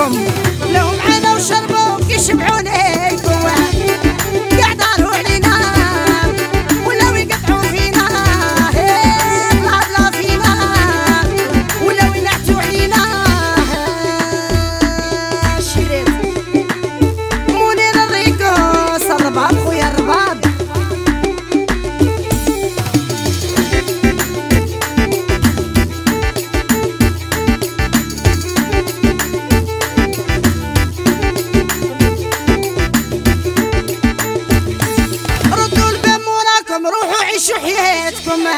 لهم لهم عنا وشربوا كيشبعوني روحوا عيشوا حياتكم.